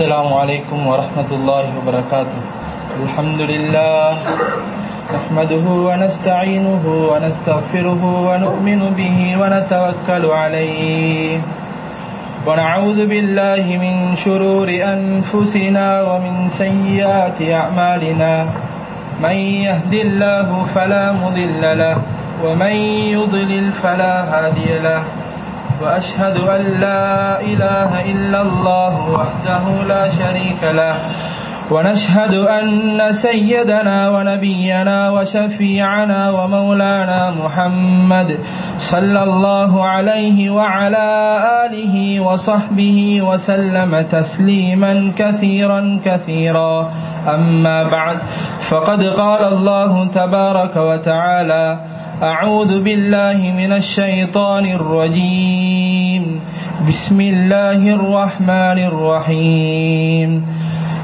السلام عليكم ورحمة الله وبركاته. الحمد لله نحمده ونستعينه ونستغفره ونؤمن به ونتوكل عليه. ونعوذ بالله من شرور أنفسنا ومن سيئات أعمالنا. من يهد الله فلا مضل له ومن يضلل فلا هادي له. وأشهد أن لا إله إلا الله وحده لا شريك له. ونشهد أن سيدنا ونبينا وشفيعنا ومولانا محمد صلى الله عليه وعلى آله وصحبه وسلم تسليما كثيرا كثيرا. أما بعد فقد قال الله تبارك وتعالى أعوذ بالله من الشيطان الرجيم بسم الله الرحمن الرحيم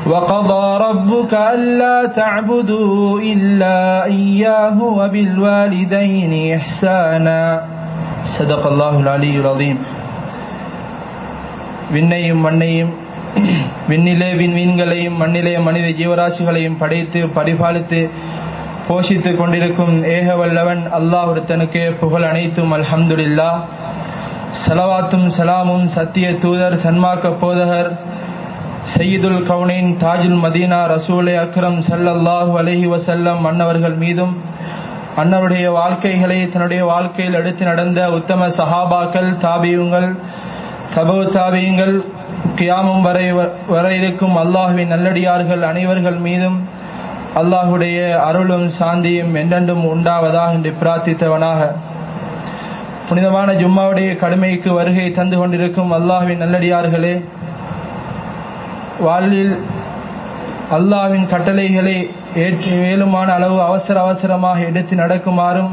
وقضى ربك ألا تعبدوا إلا إياه وبالوالدين إحسانا صدق الله العلي العظيم விண்ணையும் மண்ணையும் விண்ணிலே விண்மீன்களையும் மண்ணிலே மனித ஜீவராசிகளையும் படைத்து பரிபாலித்து போஷித்துக் கொண்டிருக்கும் ஏக வல்லவன் அல்லாஹ் ஒருத்தனுக்கே புகழ் அனைத்தும் அல்ஹம்துல்லா சலவாத்தும் சலாமும் சத்திய தூதர் சன்மார்க்க போதகர் சையீதுல் கவுனின் தாஜுல் மதீனா ரசூலை அக்ரம் சல்லல்லாஹு அலஹி வசல்லம் அன்னவர்கள் மீதும் அன்னருடைய வாழ்க்கைகளை தன்னுடைய வாழ்க்கையில் எடுத்து நடந்த உத்தம சஹாபாக்கள் தாபியுங்கள் தபு தாபியுங்கள் கியாமும் வரை வர இருக்கும் அல்லாஹுவின் நல்லடியார்கள் அனைவர்கள் மீதும் அல்லாஹுடைய அருளும் சாந்தியும் என்றென்றும் உண்டாவதாக என்று பிரார்த்தித்தவனாக. புனிதமான ஜும்மாவுடைய கடுமைக்கு வருகை தந்து கொண்டிருக்கும் அல்லாஹுவின் நல்லடியார்களே வாழ்வில் அல்லாவின் கட்டளைகளை ஏற்று மேலுமான அளவு அவசர அவசரமாக எடுத்து நடக்குமாறும்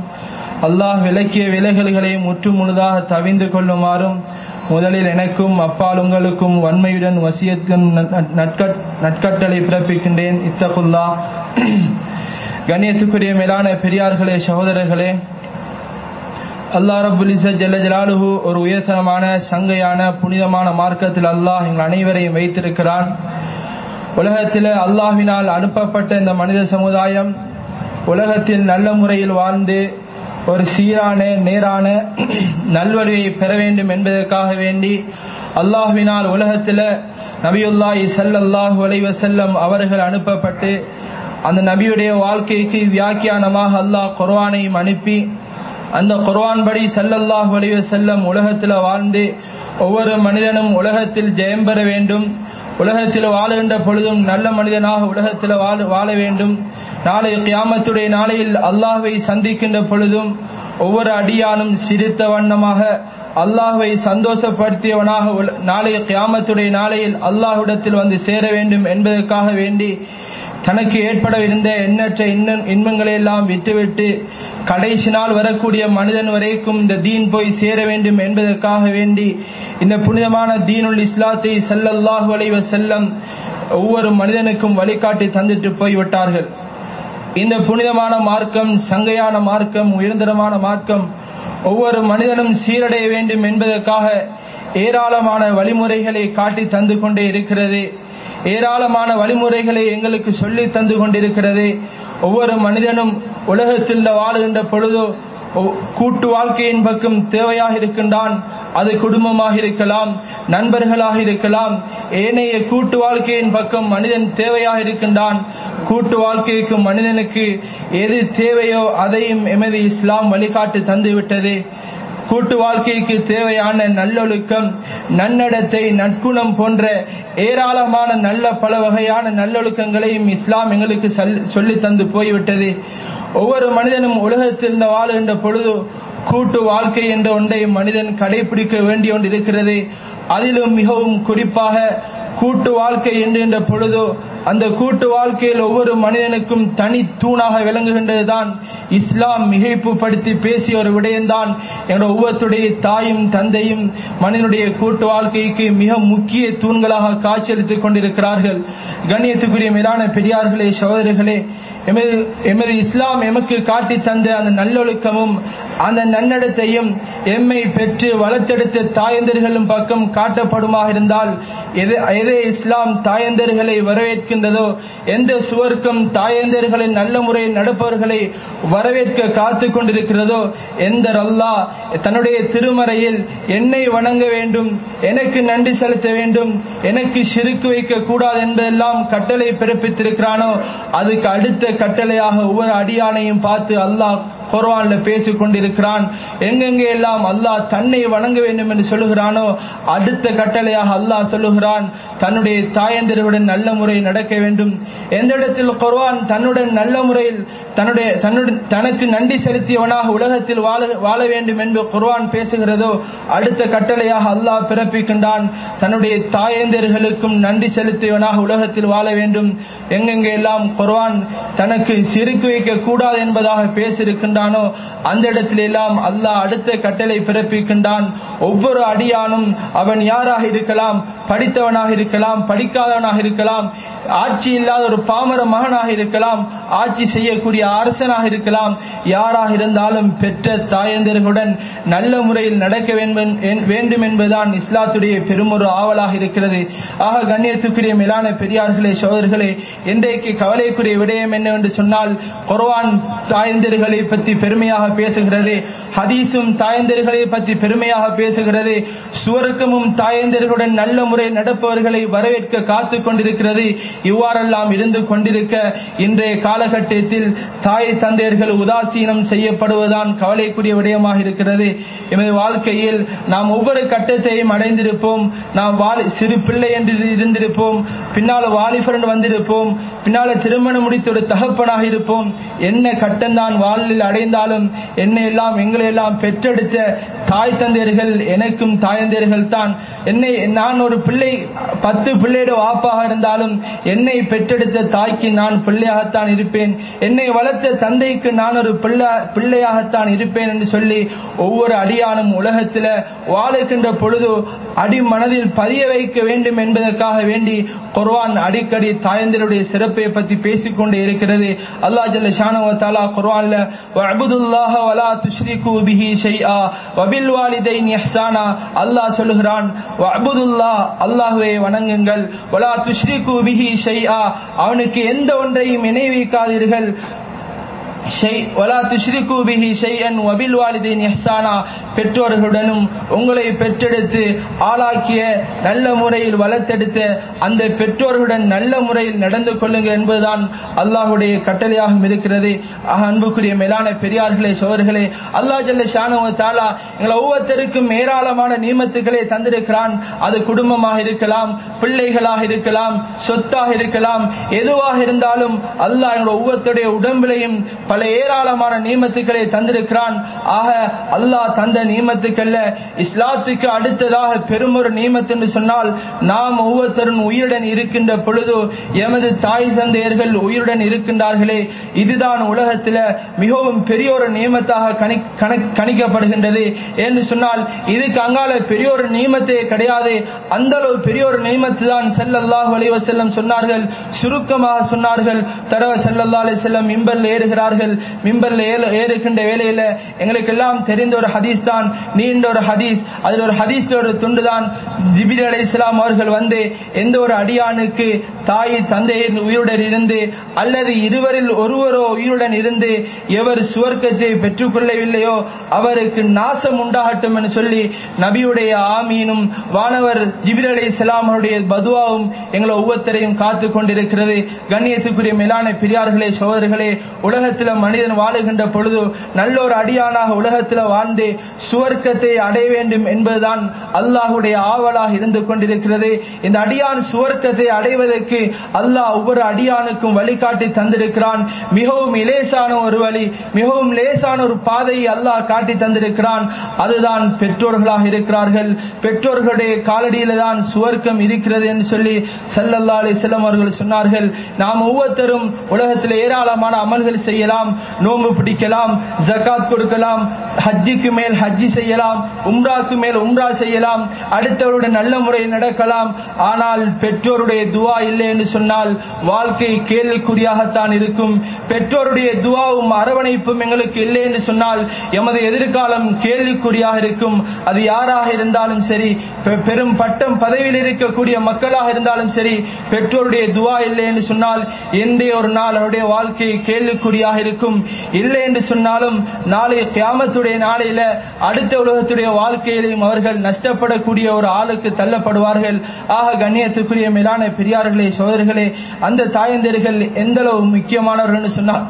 அல்லாஹ் விலக்கிய விலகல்களை முற்று முழுதாக தவிந்து கொள்ளுமாறும் முதலில் எனக்கும் அப்பால் உங்களுக்கும் வன்மையுடன் வசியத்தின் நட்கட்டளை பிறப்பிக்கின்றேன். இத்தகுல்லா. கண்ணியத்துக்குரிய மேலான பெரியார்களே சகோதரர்களே அல்லா ரபுல் ஜல்ல ஜலாலுஹு ஒரு உயர்தனமான சங்கையான புனிதமான மார்க்கத்தில் அல்லாஹ் எங்கள் அனைவரையும் வைத்திருக்கிறான். உலகத்தில் அல்லாஹினால் அனுப்பப்பட்ட இந்த மனித சமுதாயம் உலகத்தில் நல்ல முறையில் வாழ்ந்து ஒரு சீரான நேரான நல்வழியை பெற வேண்டும் என்பதற்காக வேண்டி அல்லாஹுவினால் உலகத்தில் நபியுல்லாஹி சல்லல்லாஹு அலைவசல்லம் அவர்கள் அனுப்பப்பட்டு அந்த நபியுடைய வாழ்க்கைக்கு வியாக்கியானமாக அல்லாஹ் குர்வானையும் அனுப்பி அந்த குர்வான் படி சல்லல்லாஹு அலைவ செல்லம் உலகத்தில் வாழ்ந்து ஒவ்வொரு மனிதனும் உலகத்தில் ஜெயம் பெற வேண்டும். உலகத்தில் வாழுகின்ற பொழுதும் நல்ல மனிதனாக உலகத்தில் வாழ வாழ வேண்டும். நாளை கியாமத்துடைய நாளையில் அல்லாஹுவை சந்திக்கின்ற பொழுதும் ஒவ்வொரு அடியானும் சிரித்த வண்ணமாக அல்லாஹுவை சந்தோஷப்படுத்தியவனாக நாளைய கியாமத்துடைய நாளையில் அல்லாஹுடத்தில் வந்து சேர வேண்டும் என்பதற்காக வேண்டி தனக்கு ஏற்படவிருந்த எண்ணற்ற இன்பங்களை எல்லாம் விட்டுவிட்டு கடைசி நாள் வரக்கூடிய மனிதன் வரைக்கும் இந்த தீன் போய் சேர வேண்டும் என்பதற்காக வேண்டி இந்த புனிதமான தீனுல் இஸ்லாத்தை செல்லல்லாஹு வளைவ செல்லம் ஒவ்வொரு மனிதனுக்கும் வழிகாட்டி தந்துட்டு போய்விட்டார்கள். இந்த புனிதமான மார்க்கம் சங்கையான மார்க்கம் உயர்ந்தரமான மார்க்கம் ஒவ்வொரு மனிதனும் சீரடைய வேண்டும் என்பதற்காக ஏராளமான வழிமுறைகளை காட்டி தந்து கொண்டே இருக்கிறது. ஏராளமான வழிமுறைகளை எங்களுக்கு சொல்லி தந்து கொண்டிருக்கிறது. ஒவ்வொரு மனிதனும் உலகத்தில் வாழுகின்ற பொழுதோ கூட்டு வாழ்க்கையின் பக்கம் தேவையாக இருக்கின்றான். அது குடும்பமாக இருக்கலாம் நண்பர்களாக இருக்கலாம். ஏனைய கூட்டு வாழ்க்கையின் பக்கம் மனிதன் தேவையாக இருக்கின்றான். கூட்டு வாழ்க்கைக்கு மனிதனுக்கு எது தேவையோ அதையும் எமது இஸ்லாம் வழிகாட்டு தந்துவிட்டது. கூட்டு வாழ்க்கைக்கு தேவையான நல்லொழுக்கம் நன்னடத்தை நற்குணம் போன்ற ஏராளமான நல்ல பல வகையான நல்லொழுக்கங்களையும் இஸ்லாம் எங்களுக்கு சொல்லி தந்து போய்விட்டது. ஒவ்வொரு மனிதனும் உலகத்தில் வாழுகின்ற பொழுது கூட்டு வாழ்க்கை என்ற ஒன்றை மனிதன் கடைபிடிக்க வேண்டிய ஒன்று இருக்கிறது. அதிலும் மிகவும் குறிப்பாக கூட்டு வாழ்க்கை என்கின்ற பொழுதோ அந்த கூட்டு வாழ்க்கையில் ஒவ்வொரு மனிதனுக்கும் தனி தூணாக விளங்குகின்றதுதான் இஸ்லாம் மிகைப்புப்படுத்தி பேசிய ஒரு விடயம்தான். எங்களோட ஒவ்வொருத்துடைய தாயும் தந்தையும் மனிதனுடைய கூட்டு வாழ்க்கைக்கு மிக முக்கிய தூண்களாக காட்சியளித்துக் கொண்டிருக்கிறார்கள். கண்ணியத்துக்குரிய மேலான பெரியார்களே சகோதரிகளே எமது எமது இஸ்லாம் எமக்கு காட்டி தந்த அந்த நல்லொழுக்கமும் அந்த நன்னடத்தையும் எம்மை பெற்று வளர்த்தெடுத்த தாயந்தர்களும் பக்கம் காட்டப்படுமாக இருந்தால் எது எது இஸ்லாம் தாயந்தர்களை வரவேற்கின்றதோ எந்த சுவர்க்கம் தாயந்தர்களை நல்ல முறையில் நடப்பவர்களை வரவேற்க காத்து கொண்டிருக்கிறதோ எந்த அல்லாஹ் தன்னுடைய திருமறையில் என்னை வணங்க வேண்டும் எனக்கு நன்றி செலுத்த வேண்டும் எனக்கு சிறுக்கு வைக்க கூடாது என்பதெல்லாம் கட்டளை பிறப்பித்திருக்கிறானோ அதுக்கு அடுத்த கட்டளையாக ஒவ்வொரு அடியானையும் பார்த்து அல்லாஹ் குர்ஆன்ல பேசிக் கொண்டிருக்கிறான். எங்கெங்கே எல்லாம் அல்லாஹ் தன்னை வணங்க வேண்டும் என்று சொல்லுகிறானோ அடுத்த கட்டளையாக அல்லாஹ் சொல்லுகிறான் தன்னுடைய தாயந்தருடன் நல்ல முறையில் நடக்க வேண்டும். எந்த இடத்தில் குர்வான் தன்னுடன் நல்ல முறையில் தன்னுடைய தன்னுடன் தனக்கு நன்றி செலுத்தியவனாக உலகத்தில் வாழ வாழ வேண்டும் என்று குர்வான் பேசுகிறதோ அடுத்த கட்டளையாக அல்லாஹ் பிறப்பிக்கின்றான். தன்னுடைய தாயந்தர்களுக்கும் நன்றி செலுத்தியவனாக உலகத்தில் வாழ வேண்டும். எங்கெங்கே எல்லாம் குர்வான் தனக்கு சிறுக்கு வைக்க கூடாது என்பதாக பேசியிருக்கின்றான் அந்த இடத்தில் எல்லாம் அல்லாஹ் அடுத்த கட்டளை பிறப்பிக்கின்றான். ஒவ்வொரு அடியானும் அவன் யாராக இருக்கலாம்? படித்தவனாக இருக்கலாம் படிக்காதவனாக இருக்கலாம் ஆட்சி இல்லாத ஒரு பாமர மகனாக இருக்கலாம் ஆட்சி செய்யக்கூடிய அரசனாக இருக்கலாம் யாராக இருந்தாலும் பெற்ற தாயந்தர்களுடன் நல்ல முறையில் நடக்க வேண்டும் என்பதுதான் இஸ்லாத்துடைய பெருமொரு ஆவலாக இருக்கிறது. ஆக கண்ணியத்துக்குரிய மேலான பெரியார்களே சோதர்களே இன்றைக்கு கவலைக்குரிய விடயம் என்னவென்று சொன்னால் குர்ஆன் தாயந்தர்களை பற்றி பெருமையாக பேசுகிறது ஹதீஸும் தாயந்தர்களை பற்றி பெருமையாக பேசுகிறது சுவர்க்கமும் தாயந்தர்களுடன் நல்ல முறை நடப்பவர்களை வரவேற்க காத்து கொண்டிருக்கிறது. இவ்வாறெல்லாம் இருந்து கொண்டிருக்க இன்றைய காலகட்டத்தில் தாய் தந்தையர்கள் உதாசீனம் செய்யப்படுவதுதான் கவலைக்குரிய விடயமாக இருக்கிறது. எமது வாழ்க்கையில் நாம் ஒவ்வொரு கட்டத்தையும் அடைந்திருப்போம். நாம் சிறு பிள்ளை என்று இருந்திருப்போம். பின்னால் வாலிபரன் வந்திருப்போம். பின்னால திருமணம் முடித்த ஒரு தகப்பனாக இருப்போம். என்ன கட்டம்தான் வாழ்வில் அடைந்தாலும் என்னை எல்லாம் எங்களை எல்லாம் பெற்றெடுத்த தாய் தந்தையர்கள் எனக்கும் தாயந்தர்கள் தான். என்னை நான் ஒரு பிள்ளை பத்து பிள்ளையோட வாப்பாக இருந்தாலும் என்னை பெற்றெடுத்த தாய்க்கு நான் பிள்ளையாகத்தான் இருப்பேன். என்னை வளர்த்த தந்தைக்கு நான் ஒரு பிள்ளை பிள்ளையாகத்தான் இருப்பேன் என்று சொல்லி ஒவ்வொரு அடியானும் உலகத்தில் வாழுகின்ற பொழுது அடி மனதில் பதிய வைக்க வேண்டும் என்பதற்காக வேண்டி குர்வான் அடிக்கடி தாயந்தருடைய சிறப்பை பற்றி பேசிக்கொண்டே இருக்கிறது. அல்லா ஜல்ல ஷானவ தாலா குர்வான்ல வஅபுதுல்லாஹ வலா துஷ்ரிகு பிஹி ஷைஆ வபில் வாலிதைன் இஹ்சானா அல்லாஹ் சொல்லுகிறான் வஅபுதுல்லாஹ் அல்லாஹ்வை வணங்குங்கள் வலா துஷ்ரிகு பிஹி ஷைஆ அவனுக்கு எந்த ஒன்றையும் இணை வைக்காதீர்கள் பெற்றோர்களுடனும் உங்களை பெற்றெடுத்து ஆளாக்கிய நல்ல முறையில் வளர்த்தெடுத்த அந்த பெற்றோர்களுடன் நல்ல முறையில் நடந்து கொள்ளுங்கள் என்பதுதான் அல்லாஹுடைய கட்டளையாகவும் இருக்கிறது. அன்புக்குரிய மேலான பெரியார்களே சோர்களே அல்லா ஜல்ல ஷானுவ தாலா எங்களை ஒவ்வொருத்தருக்கும் ஏராளமான நியமத்துக்களை தந்திருக்கிறான். அது குடும்பமாக இருக்கலாம் பிள்ளைகளாக இருக்கலாம் சொத்தாக இருக்கலாம் எதுவாக இருந்தாலும் அல்லாஹ் எங்களோட ஒவ்வொருத்தருடைய உடம்பிலையும் பல ஏராளமான நியமத்துக்களை தந்திருக்கிறான். ஆக அல்லாஹ் தந்த நியமத்துக்கள்ல இஸ்லாத்துக்கு அடுத்ததாக பெருமொரு நியமத்து என்று சொன்னால் நாம் ஒவ்வொருத்தரும் உயிருடன் இருக்கின்ற பொழுது எமது தாய் தந்தையர்கள் உயிருடன் இருக்கின்றார்களே. இதுதான் உலகத்தில் மிகவும் பெரிய ஒரு நியமத்தாக கணிக்கப்படுகின்றது. என்று சொன்னால் இதுக்கு அங்கால பெரிய ஒரு நியமத்தே கிடையாது. அந்த அளவு பெரிய ஒரு நியமத்து தான் செல்லல்லாஹ் வலிவ செல்லம் சொன்னார்கள். சுருக்கமாக சொன்னார்கள். தரவ செல்லல்லா அலி செல்லம் இம்பல் ஏறுகிறார்கள். மிம்பர்ல ஏறுகின்ற வேலையில எங்களுக்கு எல்லாம் தெரிந்த ஒரு ஹதீஸ் தான் நீண்ட ஒரு ஹதீஸ். அதில் ஒரு ஹதீஸ்ல ஒரு துண்டு தான் ஜிபிர் அலி இஸ்லாம் அவர்கள் வந்து எந்த ஒரு அடியானுக்கு தாய் தந்தையின் உயிருடன் இருந்து அல்லது இருவரில் ஒருவரோ உயிருடன் இருந்து எவர் சுவர்க்கத்தை பெற்றுக்கொள்ளவில்லையோ அவருக்கு நாசம் உண்டாகட்டும் என்று சொல்லி நபியுடைய ஆமீனும் வானவர் ஜிபிர் அலி இஸ்லாம் அவருடைய பதுவாவும் எங்களை ஒவ்வொருத்தரையும் காத்து கொண்டிருக்கிறது கண்ணியத்துக்குரிய மேலான பெரியார்களே சோதர்களே உலகத்தில் மனிதன் வாழுகின்ற பொழுது நல்ல அடியானாக உலகத்தில் வாழ்ந்து சுவர்க்கத்தை அடைய வேண்டும் என்பதுதான் அல்லாஹுடைய ஆவலாக இருந்து கொண்டிருக்கிறது. இந்த அடியான் சுவர்க்கத்தை அடைவதற்கு அல்லாஹ் ஒவ்வொரு அடியானுக்கும் வழிகாட்டி தந்திருக்கிறான். மிகவும் இலேசான ஒரு வழி மிகவும் லேசான ஒரு பாதையை அல்லாஹ் காட்டி தந்திருக்கிறான். அதுதான் பெற்றோர்களாக இருக்கிறார்கள். பெற்றோர்களுடைய காலடியில தான் சுவர்க்கம் இருக்கிறது என்று சொல்லி சல்லல்லா அலி செல்லம் அவர்கள் சொன்னார்கள். நாம் ஒவ்வொருத்தரும் உலகத்தில் ஏராளமான அமல்கள் செய்யலாம். செய்யலாம் நோம்பு பிடிக்கலாம் ஜக்காத் கொடுக்கலாம் ஹஜ்ஜிக்கு மேல் ஹஜ்ஜி செய்யலாம் உம்ராக்கு மேல் உம்ரா செய்யலாம் அடுத்தவருடைய நல்ல முறையில் நடக்கலாம். ஆனால் பெற்றோருடைய துவா இல்லை என்று சொன்னால் வாழ்க்கை கேள்விக்குறியாகத்தான் இருக்கும். பெற்றோருடைய துவாவும் அரவணைப்பும் எங்களுக்கு இல்லை என்று சொன்னால் எமது எதிர்காலம் கேள்விக்குறியாக இருக்கும். அது யாராக இருந்தாலும் சரி பெரும் பட்டம் பதவியில் இருக்கக்கூடிய மக்களாக இருந்தாலும் சரி பெற்றோருடைய துவா இல்லை என்று சொன்னால் எந்த ஒரு நாள் அவருடைய வாழ்க்கை கேள்விக்குறியாக இருக்கும். இல்லை என்று சொன்னாலும் நாளை கியாமத்துடைய நாளையில அடுத்த உலகத்துடைய வாழ்க்கையிலையும் அவர்கள் நஷ்டப்படக்கூடிய ஒரு ஆளுக்கு தள்ளப்படுவார்கள். ஆக கண்ணியத்துக்குரிய மேலான பெரியார்களே சோதர்களே அந்த தாயந்தர்கள் எந்த அளவு முக்கியமானவர்கள் என்று சொன்னால்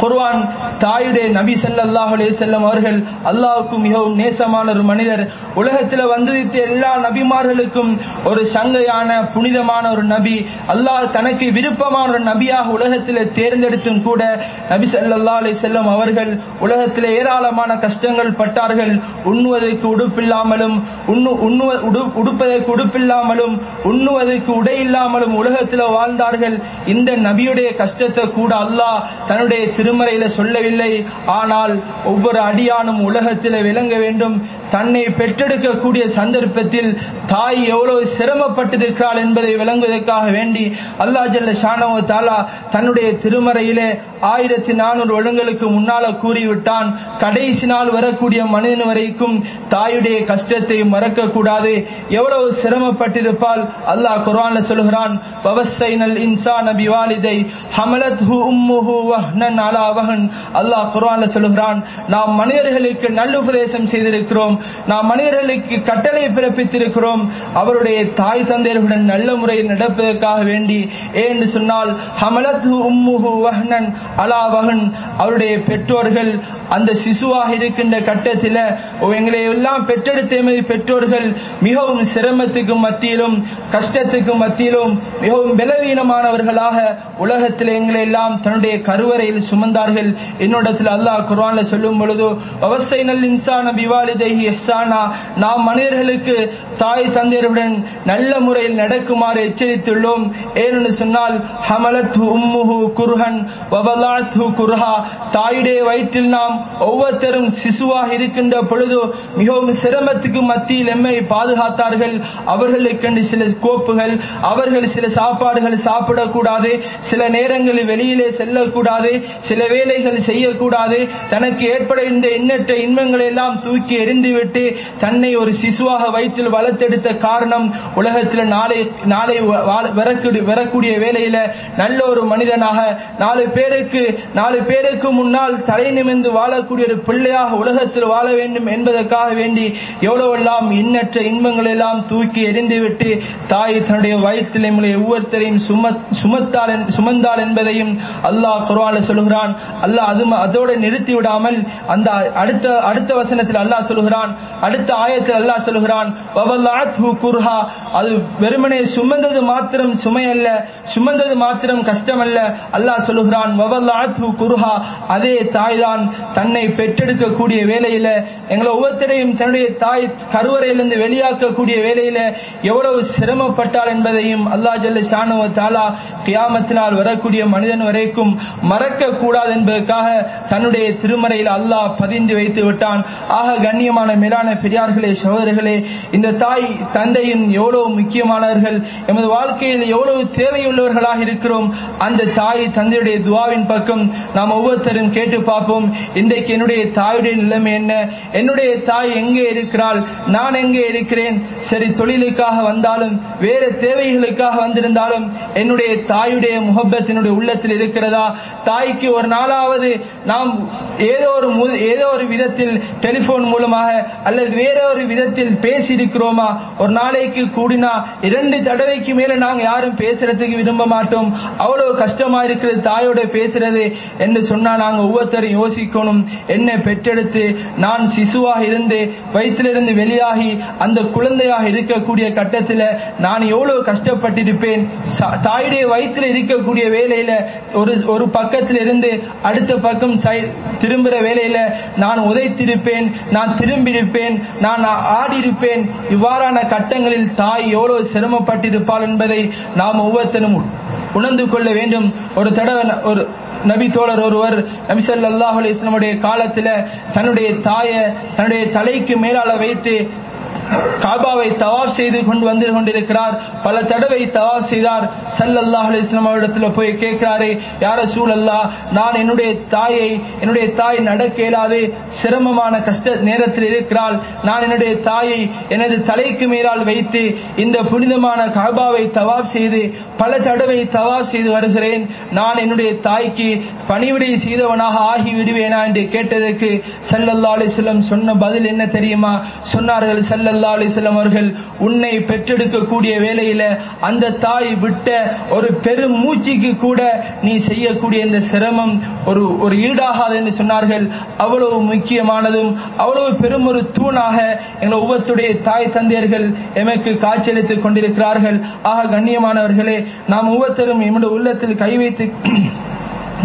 குர்வான் தாயுடைய நபி ஸல்லல்லாஹு செல்லம் அவர்கள் அல்லாவுக்கு மிகவும் நேசமான ஒரு மனிதர். உலகத்தில் வந்திருத்த எல்லா நபிமார்களுக்கும் ஒரு சங்கையான புனிதமான ஒரு நபி. அல்லாஹ் தனக்கு விருப்பமான ஒரு நபியாக உலகத்தில் தேர்ந்தெடுத்தும் கூட நபி சல்லா அலைஹி செல்லம் அவர்கள் உலகத்தில் ஏராளமான கஷ்டங்கள் பட்டார்கள். உண்ணுவதற்கு உடுப்பில்லாமலும் உடு- உடுப்பதற்கு உடுப்பில்லாமலும் உண்ணுவதற்கு உடை இல்லாமலும் உலகத்தில் வாழ்ந்தார்கள். இந்த நபியுடைய கஷ்டத்தை கூட அல்லாஹ் தன்னுடைய திருமறையில சொல்லவில்லை. ஆனால் ஒவ்வொரு அடியானும் உலகத்தில் விளங்க வேண்டும். தன்னை பெற்றெடுக்கக்கூடிய சந்தர்ப்பத்தில் தாய் எவ்வளவு சிரமப்பட்டிருக்கிறாள் என்பதை விளங்குவதற்காக வேண்டி அல்லா ஜல்ல ஷானவ தாலா தன்னுடைய திருமறையிலே ஆயிரத்தி நானூறு ஒழுங்களுக்கு முன்னால கூறிவிட்டான். கடைசி நாள் வரக்கூடிய மனிதன் வரைக்கும் தாயுடைய கஷ்டத்தை மறக்க கூடாது எவ்வளவு சிரமப்பட்டிருப்பால் அல்லாஹ் குர்ஆன்ல சொல்கிறான் வவஸ்ஸைனல் இன்சான பிவாலிதை ஹமலத்ஹு உம்முஹு வஹ்னன் அலா வஹன். அல்லாஹ் குர்ஆன்ல சொல்கிறான் நாம் மனிதர்களுக்கு நல்லுபதேசம் செய்திருக்கிறோம் நாம் மனிதர்களுக்கு கட்டளை பிறப்பித்திருக்கிறோம் அவருடைய தாய் தந்தையர்களுடன் நல்ல முறையில் நடப்பதற்காக வேண்டி. ஏன்னு சொன்னால் ஹமலத்ஹு உம்முஹு வஹ்னன் அலா வஹன். அவருடைய பெற்றோர்கள் அந்த சிசுவாக இருக்கின்ற கட்டத்தில் எங்களை எல்லாம் பெற்றெடுத்த பெற்றோர்கள் மிகவும் சிரமத்துக்கும் மத்தியிலும் கஷ்டத்துக்கும் மத்தியிலும் மிகவும் பலவீனமானவர்களாக உலகத்தில் எங்களை எல்லாம் தன்னுடைய கருவறையில் சுமந்தார்கள் என்னிடத்தில் அல்லாஹ் குரான்ல சொல்லும் பொழுது அவசை அவசைனல் இன்சான பிவாலிதைஹி இஹ்சானா நாம் மனிதர்களுக்கு தாய் தந்தையருடன் நல்ல முறையில் நடக்குமாறு எச்சரித்துள்ளோம். ஏனென்று சொன்னால் ஹமலத் உம்முஹு குர்ஹன் வபலாத்ஹு குர்ஹா. தாயுடைய வயிற்றில் நாம் ஒவ்வொருத்தரும் சிசுவாக இருக்கின்ற பொழுது மிகவும் சிரமத்துக்கு மத்தியில் எம்மை பாதுகாத்தார்கள். அவர்களுக்கென்று சில கோப்புகள் அவர்கள் சில சாப்பாடுகள் சாப்பிடக்கூடாது. சில நேரங்களில் வெளியிலே செல்லக்கூடாது. சில வேலைகள் செய்யக்கூடாது. தனக்கு ஏற்பட இந்த எண்ணற்ற இன்பங்களை எல்லாம் தூக்கி எறிந்துவிட்டு தன்னை ஒரு சிசுவாக வயிற்றில் வளர்த்தெடுத்த காரணம் உலகத்தில் நாளை நாளை வரக்கூடிய வேலையில நல்ல ஒரு மனிதனாக நாலு பேருக்கு நாலு பேருக்கு முன்னால் தலை நிமிந்து வாழக்கூடிய ஒரு பிள்ளையாக உலகத்தில் வாழ வேண்டும் என்பதற்காக வேண்டி எவ்வளவெல்லாம் எண்ணற்ற இன்பங்கள் எல்லாம் தூக்கி எரிந்துவிட்டு தாய் தன்னுடைய வயிற்றில் நம்முடைய ஒவ்வொருத்தரையும் சுமத்தால் சுமந்தால் என்பதையும் அல்லாஹ் குர்ஆன்ல சொல்கிறான் அல்லாஹ் அது அதோடு நிறுத்தி விடாமல் அந்த அடுத்த அடுத்த வசனத்தில் அல்லாஹ் சொல்கிறான் அடுத்த ஆயத்தில் அல்லாஹ் சொல்கிறான் வவல்லாத்ஹு குர்ஹா. அது வெறுமனே சுமந்தது மாத்திரம் சுமையல்ல சுமந்தது மாத்திரம் கஷ்டமல்ல. அல்லாஹ் சொல்லுகிறான் வவல்லாத்ஹு குர்ஹா. அதே தாய்தான் தன்னை பெற்றெடுக்கக்கூடிய வேலையில எங்களை ஒவ்வொருத்தரையும் தன்னுடைய தாய் கருவறையிலிருந்து வெளியாக்கக்கூடிய வேலையில எவ்வளவு சிரமப்பட்டாள் என்பதையும் அல்லாஹ் ஜல்ல ஷானுவ தாலா கியாமத்தினால் வரக்கூடிய மனிதன் வரைக்கும் மறக்க கூடாது என்பதற்காக தன்னுடைய திருமறையில் அல்லாஹ் பதிந்து வைத்து விட்டான். ஆக கண்ணியமான மேலான பெரியார்களே சகோதரர்களே இந்த தாய் தந்தையின் எவ்வளவு முக்கியமானவர்கள் எமது வாழ்க்கையில் எவ்வளவு தேவையுள்ளவர்களாக இருக்கிறோம் அந்த தாய் தந்தையுடைய துவாவின் பக்கம் நாம் ஒவ்வொருத்தரும் கேட்டு பார்ப்போம் இன்றைக்கு என்னுடைய தாயுடைய நிலைமை என்ன என்னுடைய தாய் எங்கே இருக்கிறாள் நான் எங்கே இருக்கிறேன் சரி தொழிலுக்காக வந்தாலும் வேற தேவைகளுக்காக வந்திருந்தாலும் என்னுடைய தாயுடைய முகப்பத் என்னுடைய உள்ளத்தில் இருக்கிறதா தாய்க்கு ஒரு நாளாவது நாம் ஏதோ ஒரு மு- ஏதோ ஒரு விதத்தில் டெலிபோன் மூலமாக அல்லது வேற ஒரு விதத்தில் பேசி இருக்கிறோமா ஒரு நாளைக்கு கூடினா இரண்டு தடவைக்கு மேல நாங்க யாரும் பேசுறதுக்கு விரும்ப மாட்டோம். அவ்வளவு கஷ்டமா இருக்கிறது தாயோட பேசுறது என்று சொன்னா நாங்க ஒவ்வொருத்தரும் யோசிக்கணும். என்னை பெற்றெடுத்து நான் சிசுவாக இருந்து வயிற்றிலிருந்து வெளியாகி அந்த குழந்தையாக இருக்கக்கூடிய கட்டத்துல நான் எவ்வளவு கஷ்டப்பட்டிருப்பேன். தாயுடைய வயிற்றில் இருக்கக்கூடிய வேலையில ஒரு ஒரு பக்கத்தில் இருந்து அடுத்த பக்கம் சை- திரும்புற வேலையில நான் உதைத்திருப்பேன். நான் திரும்பியிருப்பேன். நான் ஆடியிருப்பேன். இவ்வாறான கட்டங்களில் தாய் எவ்வளவு சிரமப்பட்டிருப்பாள் என்பதை நாம் ஒவ்வொருத்தரும் உணர்ந்து கொள்ள வேண்டும். ஒரு தடவை ஒரு நபி தோழர் ஒருவர் நபி ஸல்லல்லாஹு அலிஸ்லமுடைய காலத்தில் காலத்துல தன்னுடைய தாயை தன்னுடைய தலைக்கு மேலால வைத்து காபாவை தவாப் செய்து கொண்டு வந்து கொண்டிருக்கிறார். பல தடவை தவாப் செய்தார். ஸல்லல்லாஹு அலைஹி வஸல்லம் அவரிடத்துல போய் கேட்கிறாரே யார சூழல்லா நான் என்னுடைய தாயை என்னுடைய தாய் நடக்க இயலாது. சிரமமான கஷ்ட நேரத்தில் இருக்கிறாள். நான் என்னுடைய தாயை எனது தலைக்கு மேலால் வைத்து இந்த புனிதமான காபாவை தவாப் செய்து பல தடவை தவாப் செய்து வருகிறேன். நான் என்னுடைய தாய்க்கு பணிவிடை செய்தவனாக ஆகி விடுவேனா என்று கேட்டதற்கு சல்லல்லா அலிஸ்லம் சொன்ன பதில் என்ன தெரியுமா? சொன்னார்கள் ஸல்லல்லாஹு சல்லா அலிஸ்லாம் அவர்கள் உன்னை பெற்றெடுக்கக்கூடிய வேலையில அந்த தாய் விட்ட ஒரு பெரும் மூச்சுக்கு கூட நீ செய்யக்கூடிய இந்த சிரமம் ஒரு ஒரு ஈடாகாது என்று சொன்னார்கள். அவ்வளவு முக்கியமானதும் அவ்வளவு பெரும் ஒரு தூணாக எங்கள் ஒவ்வொருத்துடைய தாய் தந்தையர்கள் எமக்கு காட்சியளித்துக் கொண்டிருக்கிறார்கள். ஆக கண்ணியமானவர்களே நாம் ஒவ்வொருத்தரும் எம்முடைய உள்ளத்தில் கை வைத்து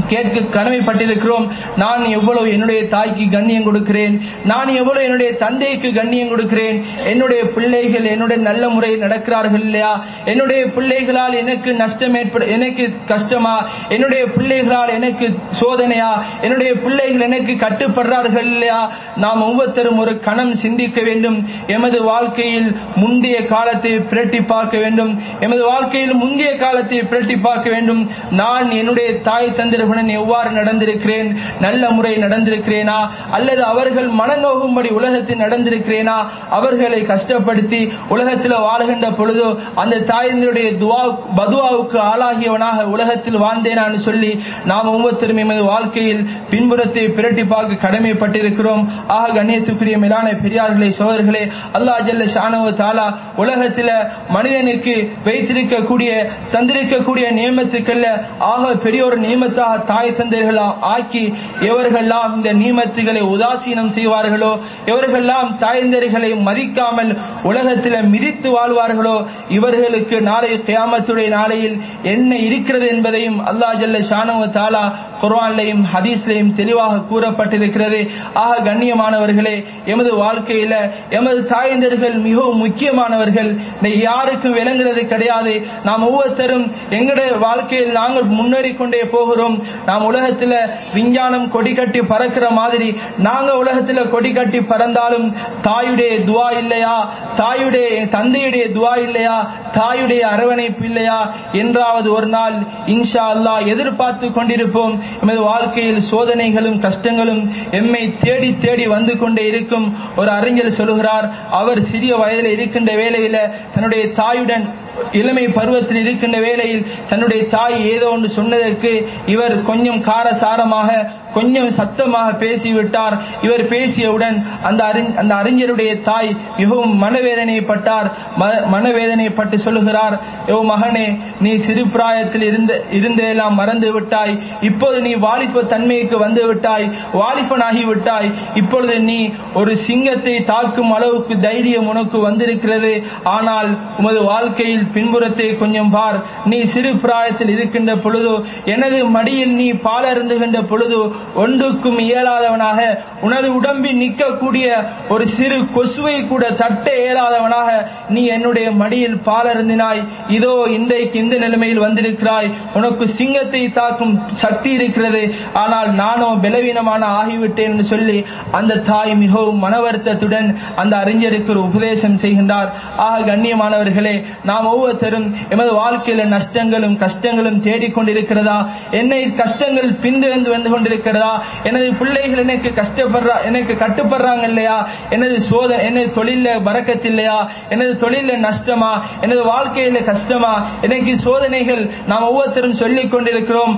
கேட்க கடமைப்பட்டிருக்கிறோம். நான் எவ்வளவு என்னுடைய தாய்க்கு கண்ணியம் கொடுக்கிறேன். நான் எவ்வளவு என்னுடைய தந்தைக்கு கண்ணியம் கொடுக்கிறேன். என்னுடைய பிள்ளைகள் என்னுடைய நல்ல முறையில் நடக்கிறார்கள் இல்லையா? என்னுடைய பிள்ளைகளால் எனக்கு நஷ்டம் ஏற்பட எனக்கு கஷ்டமா? என்னுடைய பிள்ளைகளால் எனக்கு சோதனையா? என்னுடைய பிள்ளைகள் எனக்கு கட்டுப்படுறார்கள் இல்லையா? நாம் ஒவ்வொருத்தரும் ஒரு கணம் சிந்திக்க வேண்டும். எமது வாழ்க்கையில் முந்தைய காலத்தை பிரட்டி பார்க்க வேண்டும். எமது வாழ்க்கையில் முந்தைய காலத்தை பிரட்டி பார்க்க வேண்டும். நான் என்னுடைய தாய் மனிதர்களுடன் எவ்வாறு நடந்திருக்கிறேன்? நல்ல முறை நடந்திருக்கிறேனா? அல்லது அவர்கள் மனநோகும்படி உலகத்தில் நடந்திருக்கிறேனா? அவர்களை கஷ்டப்படுத்தி உலகத்தில் வாழ்கின்ற பொழுது அந்த தாயினுடைய துவா பதுவாவுக்கு ஆளாகியவனாக உலகத்தில் வாழ்ந்தேனான்னு சொல்லி நாம் ஒவ்வொருத்தரும் எமது வாழ்க்கையில் பின்புறத்தை பிரட்டி பார்க்க கடமைப்பட்டிருக்கிறோம். ஆக கண்ணியத்துக்குரிய மேலான பெரியார்களே சோதர்களே அல்லா ஜல்ல ஷானவ தாலா உலகத்தில் மனிதனுக்கு வைத்திருக்கக்கூடிய தந்திருக்கக்கூடிய நியமத்துக்கள்ல ஆக பெரிய ஒரு நியமத்தாக தாய் தந்தைகளா ஆக்கி எவர்கள்லாம் இந்த நியமத்துகளை உதாசீனம் செய்வார்களோ எவர்கள்லாம் தாய்ந்தர்களை மதிக்காமல் உலகத்தில் மிதித்து வாழ்வார்களோ இவர்களுக்கு நாளை கியாமத்துடைய நாளையில் என்ன இருக்கிறது என்பதையும் அல்லாஹ் ஜல்ல ஷானவ தாலா குர்வான்லையும் ஹதீஸ்லையும் தெளிவாக கூறப்பட்டிருக்கிறது. ஆக கண்ணியமானவர்களே எமது வாழ்க்கையில எமது தாயந்தர்கள் மிகவும் முக்கியமானவர்கள். யாருக்கும் விளங்குறது கிடையாது. நாம் ஒவ்வொருத்தரும் எங்களுடைய வாழ்க்கையில் நாங்கள் முன்னேறி கொண்டே போகிறோம். நாம் உலகத்தில் விஞ்ஞானம் கொடி கட்டி பறக்கிற மாதிரி நாங்க உலகத்தில் கொடி கட்டி பறந்தாலும் தாயுடைய துவா இல்லையா? தாயுடைய தந்தையுடைய துவா இல்லையா? தாயுடைய அரவணைப்பு இல்லையா? என்றாவது ஒரு நாள் இன்ஷா அல்லா எதிர்பார்த்து கொண்டிருப்போம். எமது வாழ்க்கையில் சோதனைகளும் கஷ்டங்களும் எம்மை தேடி தேடி வந்து கொண்டே இருக்கும். ஒரு அறிஞர் சொல்கிறார் அவர் சிறிய வயதில் இருக்கின்ற வேலையில தன்னுடைய தாயுடன் இளமை பருவத்தில் இருக்கின்ற வேளையில் தன்னுடைய தாய் ஏதோ ஒன்று சொன்னதற்கு இவர் கொஞ்சம் காரசாரமாக கொஞ்சம் சத்தமாக பேசிவிட்டார். இவர் பேசியவுடன் அந்த அந்த அறிஞருடைய தாய் மிகவும் மனவேதனைப்பட்டார். ம- மனவேதனைப்பட்டு சொல்லுகிறார் யோ மகனே நீ சிறு பிராயத்தில் இருந்த இருந்தெல்லாம் மறந்து விட்டாய். இப்போது நீ வாலிப தன்மைக்கு வந்து விட்டாய். வாலிபனாகி விட்டாய். இப்பொழுது நீ ஒரு சிங்கத்தை தாக்கும் அளவுக்கு தைரியம் உனக்கு வந்திருக்கிறது. ஆனால் உமது வாழ்க்கையில் பின்புறத்தை கொஞ்சம் பார். நீ சிறு பிராயத்தில் இருக்கின்ற பொழுது எனது மடியில் நீ பாலருந்துகின்ற பொழுது ஒன்றுக்கும் இயலாதவனாக உனது உடம்பில் நிற்கக்கூடிய ஒரு சிறு கொசுவை கூட தட்ட இயலாதவனாக நீ என்னுடைய மடியில் பாலருந்தினாய் இதோ இன்றைக்கு இந்த நிலைமையில் வந்திருக்கிறாய். உனக்கு சிங்கத்தை தாக்கும் சக்தி இருக்கிறது. ஆனால் நானோ பலவீனமான ஆகிவிட்டேன் என்று சொல்லி அந்த தாய் மிகவும் மன வருத்தத்துடன் அந்த அறிஞருக்கு ஒரு உபதேசம் செய்கின்றார். ஆக கண்ணியமானவர்களே நாம் ஒவ்வொருத்தரும் எமது வாழ்க்கையில நஷ்டங்களும் கஷ்டங்களும் தேடிக்கொண்டிருக்கிறதா? என்னை கஷ்டங்கள் பின்தொடர்ந்து வந்து கொண்டிருக்கிறது இருக்கிறதா எனது பிள்ளைகள் எனக்கு கஷ்டப்படுறா எனக்கு கட்டுப்படுறாங்க இல்லையா? எனது சோதனை எனது தொழில பறக்கத்து இல்லையா? எனது தொழில நஷ்டமா? எனது வாழ்க்கையில கஷ்டமா? எனக்கு சோதனைகள் நாம் ஒவ்வொருத்தரும் சொல்லிக் கொண்டிருக்கிறோம்.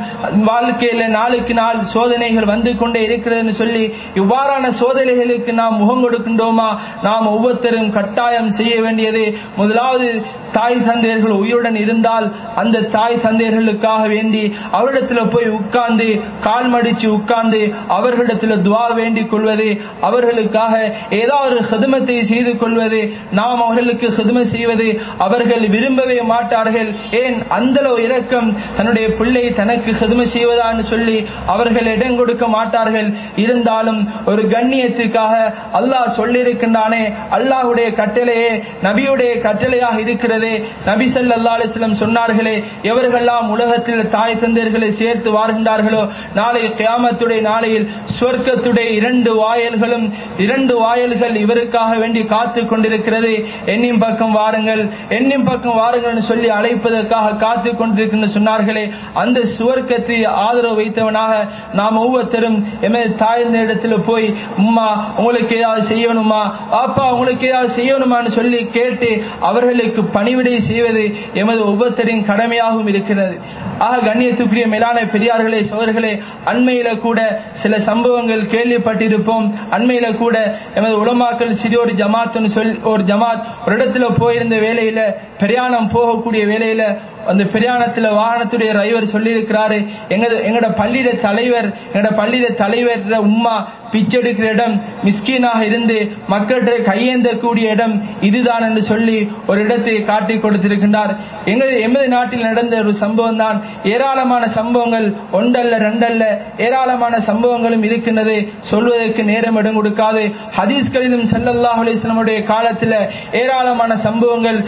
வாழ்க்கையில நாளுக்கு நாள் சோதனைகள் வந்து கொண்டே இருக்கிறதுன்னு சொல்லி இவ்வாறான சோதனைகளுக்கு நாம் முகம் கொடுக்கின்றோமா? நாம் ஒவ்வொருத்தரும் கட்டாயம் செய்ய வேண்டியது முதலாவது தாய் தந்தையர்கள் உயிருடன் இருந்தால் அந்த தாய் தந்தையர்களுக்காக வேண்டி அவரிடத்துல போய் உட்கார்ந்து கால் மடிச்சு உட்கார்ந்து அவர்களிடத்தில் துவா வேண்டிக் கொள்வது அவர்களுக்காக ஏதாவது ஹிதமத்தை செய்து கொள்வது நாம் அவர்களுக்கு ஹிதம செய்வது அவர்கள் விரும்பவே மாட்டார்கள். ஏன்? அந்த இரக்கம் தன்னுடைய பிள்ளை தனக்கு ஹிதம செய்வதான்னு சொல்லி அவர்கள் இடம் கொடுக்க மாட்டார்கள். இருந்தாலும் ஒரு கண்ணியத்திற்காக அல்லாஹ் சொல்லியிருக்கின்றானே அல்லாஹுடைய கட்டளையே நபியுடைய கட்டளையாக இருக்கிறது. நபி ஸல்லல்லாஹு அலைஹி சொன்னார்களே எவர்களெல்லாம் உலகத்தில் தாய் தந்தையர்களை சேர்த்து வாழ்கின்றார்களோ நாளை கியாமத் கியாமத்துடைய நாளையில் சொர்க்கத்துடைய இரண்டு வாயல்களும் இரண்டு வாயல்கள் இவருக்காக வேண்டி காத்து கொண்டிருக்கிறது. என்னின் பக்கம் வாருங்கள். என்னின் பக்கம் வாருங்கள் சொல்லி அழைப்பதற்காக காத்து கொண்டிருக்கின்ற சொன்னார்களே. அந்த சுவர்க்கத்தை ஆதரவு வைத்தவனாக நாம் ஒவ்வொருத்தரும் எமது தாய்ந்த இடத்துல போய் உம்மா உங்களுக்கு ஏதாவது செய்யணுமா? அப்பா உங்களுக்கு ஏதாவது செய்யணுமான்னு சொல்லி கேட்டு அவர்களுக்கு பணிவிடை செய்வது எமது ஒவ்வொருத்தரின் கடமையாகவும் இருக்கிறது. ஆக கண்ணியத்துக்குரிய மேலான பெரியார்களே சோதர்களே அண்மையில கூட சில சம்பவங்கள் கேள்விப்பட்டிருப்போம். அண்மையில கூட எமது உலமாக்கள் சிறிய ஒரு ஜமாத்னு சொல் ஒரு ஜமாத் ஒரு இடத்துல போயிருந்த வேலையில பிரயாணம் போகக்கூடிய வேலையில அந்த பிரயாணத்துல வாகனத்துடைய டிரைவர் சொல்லியிருக்கிறாரு எங்க எங்கட பள்ளியில தலைவர் எங்கட பள்ளியில தலைவர் உம்மா பிச்செடுக்கிற இடம் மிஸ்கீனாக இருந்து மக்கள்கிட்ட கையேந்தக்கூடிய இடம் இதுதான் என்று சொல்லி ஒரு இடத்தை காட்டி கொடுத்திருக்கின்றார். எங்கள் எமது நாட்டில் நடந்த ஒரு சம்பவம் தான் ஏராளமான சம்பவங்கள் ஒன்றல்ல ரெண்டல்ல ஏராளமான சம்பவங்களும் இருக்கின்றது. சொல்வதற்கு நேரம் இடம் கொடுக்காது. ஹதீஸ்களிலும் ஸல்லல்லாஹு அலைஹி காலத்தில் ஏராளமான சம்பவங்கள்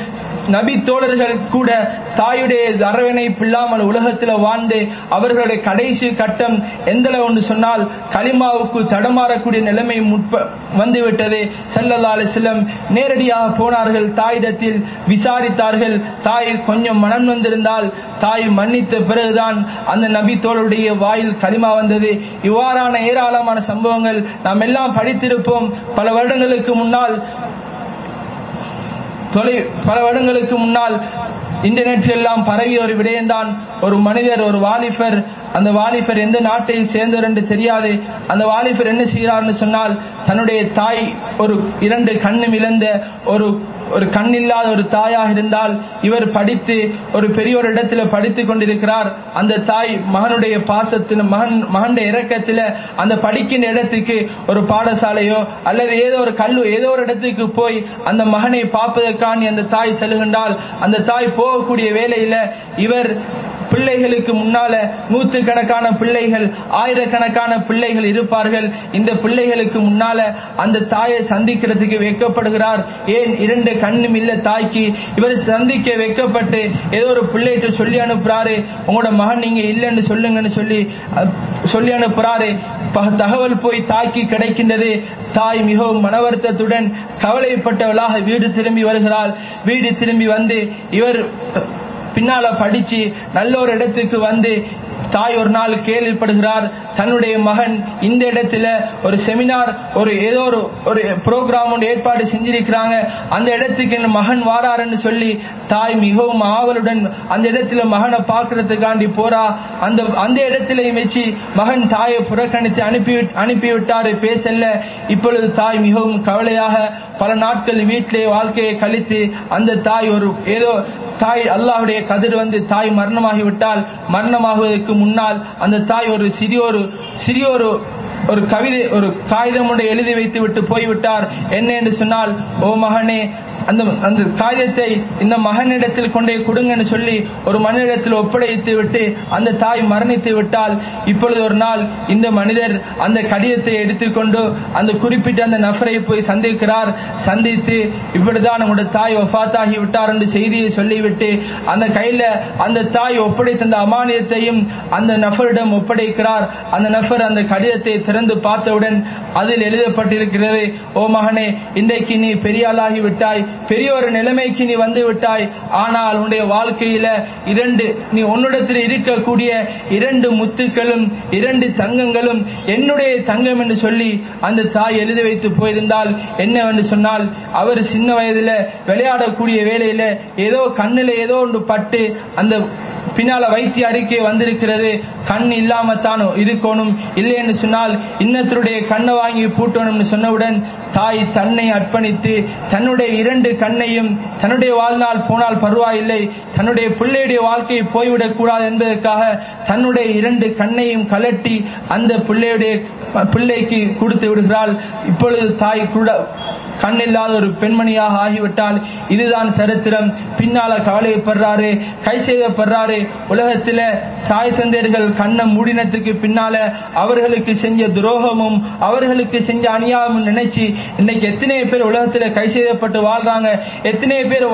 நபி தோழர்கள் கூட தாயுடைய அரவணைப்பு இல்லாமல் உலகத்தில் வாழ்ந்து அவர்களுடைய கடைசி கட்டம் எந்த ஒன்று சொன்னால் களிமாவுக்கு தடமாறக்கூடிய நிலைமை முற்ப வந்துவிட்டது. சல்லல்லா செல்லம் நேரடியாக போனார்கள். தாயிடத்தில் விசாரித்தார்கள். தாய் கொஞ்சம் மனம் வந்திருந்தால் தாய் மன்னித்த பிறகுதான் அந்த நபி தோழருடைய வாயில் களிமா வந்தது. இவ்வாறான ஏராளமான சம்பவங்கள் நாம் எல்லாம் படித்திருப்போம். பல வருடங்களுக்கு முன்னால் தொலை பல வருடங்களுக்கு முன்னால் இன்டர்நெட் எல்லாம் பரவிய ஒரு விடயம்தான். ஒரு மனிதர் ஒரு வாலிபர் அந்த வாலிபர் எந்த நாட்டை சேர்ந்தவர் என்று தெரியாது. அந்த வாலிபர் என்ன செய்கிறார்னு சொன்னால் தன்னுடைய தாய் ஒரு இரண்டு கண்ணும் இழந்த ஒரு ஒரு கண்ணில்லாத ஒரு தாயாக இருந்தால் இவர் படித்து ஒரு பெரிய ஒரு இடத்துல படித்து கொண்டிருக்கிறார். அந்த தாய் மகனுடைய பாசத்தில் மகன் மகனுடைய இறக்கத்தில் அந்த படிக்கின்ற இடத்துக்கு ஒரு பாடசாலையோ அல்லது ஏதோ ஒரு கல்லு ஏதோ ஒரு இடத்துக்கு போய் அந்த மகனை பார்ப்பதற்கான அந்த தாய் செல்கின்றால் அந்த தாய் போகக்கூடிய வேலையில இவர் பிள்ளைகளுக்கு முன்னால நூத்து கணக்கான பிள்ளைகள் ஆயிரக்கணக்கான பிள்ளைகள் இருப்பார்கள். இந்த பிள்ளைகளுக்கு முன்னால அந்த தாயை சந்திக்கிறதுக்கு வைக்கப்படுகிறார். ஏன் இரண்டு கண்ணும் இல்ல தாய்க்கு? இவர் சந்திக்க வைக்கப்பட்டு ஏதோ ஒரு பிள்ளைகிட்ட சொல்லி அனுப்புறாரு. உங்களோட மகன் நீங்க இல்லைன்னு சொல்லுங்கன்னு சொல்லி சொல்லி அனுப்புறாரு. தகவல் போய் தாய்க்கு கிடைக்கின்றது. தாய் மிகவும் மனவருத்தத்துடன் கவலைப்பட்டவளாக வீடு திரும்பி வருகிறாள். வீடு திரும்பி வந்து இவர் பின்னால படிச்சு நல்ல ஒரு இடத்துக்கு வந்து தாய் ஒரு நாள் கேள்விப்படுகிறார். தன்னுடைய மகன் இந்த இடத்துல ஒரு செமினார் ஒரு ஏதோ ஒரு ஒரு ப்ரோக்ராம் ஒன்று ஏற்பாடு செஞ்சிருக்கிறாங்க. அந்த இடத்துக்கு என் மகன் வாராருன்னு சொல்லி தாய் மிகவும் ஆவலுடன் அந்த இடத்துல மகனை பார்க்கறதுக்காண்டி போறா. அந்த அந்த இடத்திலையும் வச்சு மகன் தாயை புறக்கணித்து அனுப்பி அனுப்பிவிட்டாரு பேசல இப்பொழுது தாய் மிகவும் கவலையாக பல நாட்கள் வீட்டிலே வாழ்க்கையை கழித்து அந்த தாய் ஒரு ஏதோ தாய் அல்லாஹுடைய கதிர் வந்து தாய் மரணமாகிவிட்டால் மரணமாகுவதற்கு முன்னால் அந்த தாய் ஒரு சிறிய ஒரு சிறிய ஒரு ஒரு கவிதை ஒரு காகிதம் ஒன்றை எழுதி வைத்து விட்டு போய்விட்டார். என்ன என்று சொன்னால் ஓ மகனே அந்த அந்த காகிதத்தை இந்த மகனிடத்தில் கொண்டே கொடுங்கன்னு சொல்லி ஒரு மனிதத்தில் ஒப்படைத்து விட்டு அந்த தாய் மரணித்து விட்டால் இப்பொழுது ஒரு நாள் இந்த மனிதர் அந்த கடிதத்தை எடுத்துக்கொண்டு அந்த குறிப்பிட்ட அந்த நபரை போய் சந்திக்கிறார். சந்தித்து இப்படிதான் உங்களோட தாய் ஒப்பாத்தாகி விட்டார் என்று செய்தியை சொல்லிவிட்டு அந்த கையில அந்த தாய் ஒப்படைத்த அந்த அமானியத்தையும் அந்த நபரிடம் ஒப்படைக்கிறார். அந்த நபர் அந்த கடிதத்தை திறந்து பார்த்தவுடன் அதில் எழுதப்பட்டிருக்கிறது ஓ மகனே இன்றைக்கு நீ பெரியாளாகி விட்டாய். பெரிய ஒரு நிலைமைக்கு நீ வந்து விட்டாய். ஆனால் உன்னுடைய வாழ்க்கையில இரண்டு நீ உன்னிடத்தில் இருக்கக்கூடிய இரண்டு முத்துக்களும் இரண்டு தங்கங்களும் என்னுடைய தங்கம் என்று சொல்லி அந்த தாய் எழுதி வைத்து போயிருந்தால் என்னவென்று சொன்னால் அவர் சின்ன வயதுல விளையாடக்கூடிய வேலையில ஏதோ கண்ணில் ஏதோ ஒன்று பட்டு அந்த பின்னால வைத்திய அறிக்கை வந்திருக்கிறது. கண் இல்லாம தான் இருக்கணும்? இல்லை என்று சொன்னால் இன்னத்தருடைய கண்ணை வாங்கி பூட்டணும்னு சொன்னவுடன் தாய் தன்னை அர்ப்பணித்து தன்னுடைய இரண்டு கண்ணையும் தன்னுடைய வாழ்நாள் போனால் பரவாயில்லை. தன்னுடைய பிள்ளையுடைய வாழ்க்கை போய்விடக் கூடாது என்பதற்காக தன்னுடைய இரண்டு கண்ணையும் கலட்டி அந்த பிள்ளையுடைய பிள்ளைக்கு கொடுத்து விடுகிறாள். இப்பொழுது தாய் கூட கண்ணில்லாத ஒரு பெண்மணியாக ஆகிவிட்டால் இதுதான் சரித்திரம். பின்னால கவலைப்படுறாரு கை செய்தப்படுறாரு உலகத்துல தாய் தந்தையர்கள் கண்ணை மூடினத்துக்கு பின்னால அவர்களுக்கு செஞ்ச துரோகமும் அவர்களுக்கு செஞ்ச அநியாயமும் நினைச்சு இன்னைக்கு எத்தனை பேர் உலகத்தில் கை செய்யப்பட்டு வாழ்றாங்க எத்தனை பேர்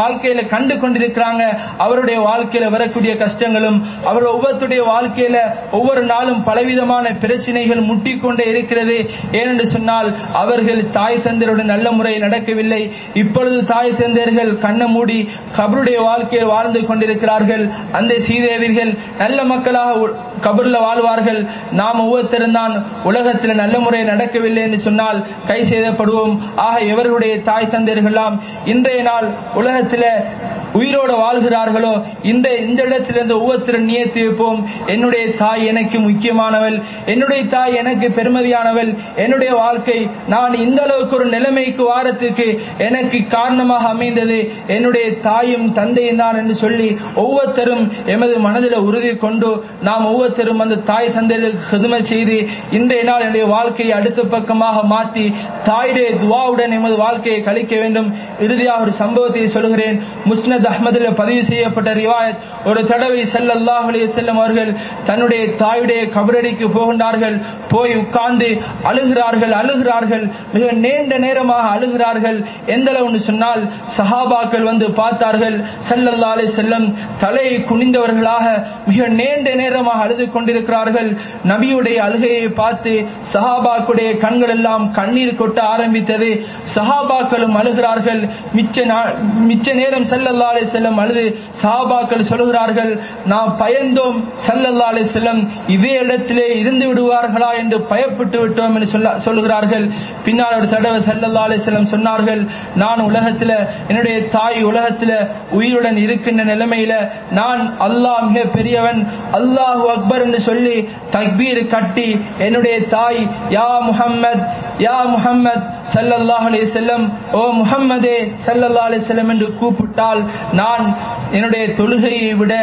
வாழ்க்கையில கண்டு கொண்டிருக்கிறாங்க அவருடைய வாழ்க்கையில வரக்கூடிய கஷ்டங்களும் அவர் ஒவ்வொருத்துடைய வாழ்க்கையில ஒவ்வொரு நாளும் பலவிதமான பிரச்சனைகள் முட்டிக்கொண்டே இருக்கிறது. ஏனென்று சொன்னால் அவர்கள் தாய் தந்தையருடன் நல்ல முறையில் நடக்கவில்லை. இப்பொழுது தாய் தந்தையர்கள் கண்ண மூடி கபருடைய வாழ்க்கையை வாழ்ந்து கொண்டிருக்கிறார்கள். அந்த சீதேவிகள் நல்ல மக்களாக கபர்ல வாழ்வார்கள். நாம் ஒவ்வொருத்தருந்தான் உலகத்தில் நல்ல முறையில் நடக்கவில்லை என்று சொன்னால் கை செய்தப்படுவோம் ஆக இவர்களுடைய தாய் தந்தையர்கள்லாம் இன்றைய நாள் உலகத்தில் உயிரோடு வாழ்கிறார்களோ இந்த இந்த இடத்திலிருந்து ஒவ்வொருத்தரும் நியத்து வைப்போம். என்னுடைய தாய் எனக்கு முக்கியமானவள். என்னுடைய தாய் எனக்கு பெருமதியானவள். என்னுடைய வாழ்க்கை நான் இந்த அளவுக்கு ஒரு நிலைமைக்கு வாரத்துக்கு எனக்கு காரணமாக அமைந்தது. என்னுடைய தாயும் தந்தையும் தான் என்று சொல்லி ஒவ்வொருத்தரும் எமது மனதில் உறுதி கொண்டு நாம் ஒவ்வொருத்தரும் அந்த தாய் தந்தைகளுக்கு கதுமை செய்து இன்றைய நாள் என்னுடைய வாழ்க்கையை அடுத்த பக்கமாக மாற்றி தாயுடைய துவாவுடன் எமது வாழ்க்கையை கழிக்க வேண்டும். இறுதியாக ஒரு சம்பவத்தை சொல்கிறேன் முஸ்னத் அஹ்மதில் பதிவு செய்யப்பட்ட ரிவாயத் ஒரு தடவை செல்லல்லாஹ் செல்லும் அவர்கள் தன்னுடைய தாயுடைய கபரடிக்கு போகின்றார்கள் போய் உட்கார்ந்து அழுகிறார்கள் அழுகிறார்கள் மிக நீண்ட நேரமாக அழுகிறார்கள். எந்த அளவுன்னு சொன்னால் சஹாபாக்கள் வந்து பார்த்தார்கள் செல்லல்லா அலி செல்லம் தலையை குனிந்தவர்களாக மிக நீண்ட நேரமாக அழுது கொண்டிருக்கிறார்கள். நபியுடைய அழுகையை பார்த்து சஹாபாக்குடைய கண்கள் எல்லாம் கண்ணீர் கொட்ட ஆரம்பித்தது. சஹாபாக்களும் அழுகிறார்கள். மிச்ச மிச்ச நேரம் செல்லல்லா அலி செல்லம் அழுது சாபாக்கள் சொல்கிறார்கள் நாம் பயந்தோம் சல்லல்லா அலி செல்லம் இதே இடத்திலே இருந்து விடுவார்களா என்று பயப்பட்டு விட்டோம் என்று சொல்ல சொல்லுகிறார்கள். பின்னால் ஒரு தடவை சல்லல்லா அலி செல்லம் சொன்னார்கள் நான் உலகத்தில் என்னுடைய தாய் உலகத்தில் உயிருடன் இருக்கின்ற நிலைமையில நான் அல்லாஹ் மிக பெரியவன் அல்லாஹு அக்பர் என்று சொல்லி தக்பீர் கட்டி என்னுடைய தாய் யா முஹம்மத் யா முஹம்மத் சல்லல்லாஹ் அலி செல்லம் ஓ முஹம்மதே சல்லல்லா அலி செல்லம் என்று கூப்பிட்டால் நான் என்னுடைய தொழுகையை விட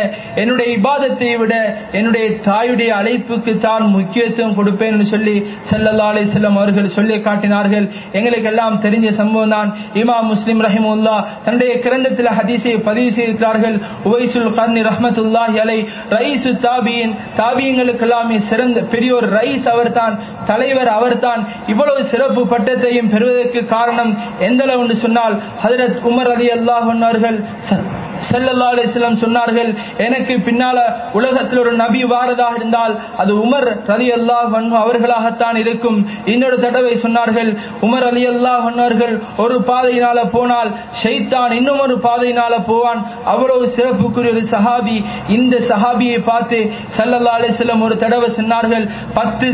என்னுடைய இபாதத்தை விட என்னுடைய தாயுடைய அழைப்புக்கு தான் முக்கியத்துவம் கொடுப்பேன் என்று சொல்லி சல்லல்லா அலி செல்லம் அவர்கள் சொல்லி காட்டினார்கள். எங்களுக்கு எல்லாம் தெரிஞ்ச சம்பவம் தான் இமா முஸ்லிம் ரஹிமுல்லா தன்னுடைய கிரந்தத்தில் ஹதீஸை பதிவு செய்திருக்கிறார்கள். உவைசுல் கர்னி ரஹமத்துல்லாஹி அலை ரைசு தாபியின் தாபியங்களுக்கெல்லாமே சிறந்த பெரியோர் ரைஸ் அவர்தான் தலைவர் அவர்தான். இவ்வளவு சிறப்பு பட்டத்தையும் பெறுவதற்கு காரணம் எந்த அளவு சொன்னால் ஹதரத் உமர் அலி அல்லாஹ் அவர்கள் செல்லல்லா அலிஸ்லாம் சொன்னார்கள் எனக்கு பின்னால உலகத்தில் ஒரு நபி வாரதாக இருந்தால் அது உமர் ரலி அல்லாஹ் அவர்களாகத்தான் இருக்கும். இன்னொரு தடவை சொன்னார்கள் உமர் அலி அல்லா அவர்கள் ஒரு பாதையினால போனால் ஷைத்தான் இன்னும் ஒரு பாதையினால போவான். அவ்வளவு சிறப்புக்குரிய ஒரு சஹாபி இந்த சஹாபியை பார்த்து சல்லல்லா அலிஸ்லம் ஒரு தடவை சொன்னார்கள் பத்து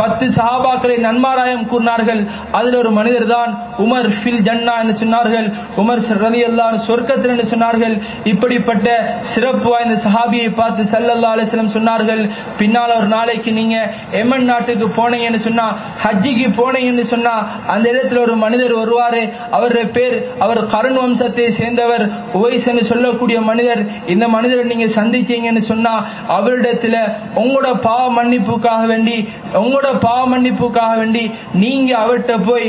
பத்து சஹாபாக்களை நன்மாராயம் கூறினார்கள். அதில் ஒரு மனிதர் தான் உமர் ஃபில் ஜன்னா என்று சொன்னார்கள் உமர் ரலி அல்லா சொர்க்கத்தில் என்று சொன்னார்கள். இப்படிப்பட்ட சிறப்பு வாய்ந்த சஹாபியை பார்த்து சல்லல்லா அலிஸ்லம் சொன்னார்கள் பின்னால் ஒரு நாளைக்கு நீங்க எமன் நாட்டுக்கு போனீங்கன்னு சொன்னா ஹஜ்ஜிக்கு போனீங்கன்னு சொன்னா அந்த இடத்துல ஒரு மனிதர் வருவாரு. அவருடைய பேர் அவர் கருண் வம்சத்தை சேர்ந்தவர் ஓய்ஸ் என்று சொல்லக்கூடிய மனிதர். இந்த மனிதரை நீங்க சந்திச்சீங்கன்னு சொன்னா அவரிடத்துல உங்களோட பாவ மன்னிப்புக்காக வேண்டி உங்களோட பாவ மன்னிப்புக்காக வேண்டி நீங்க அவர்கிட்ட போய்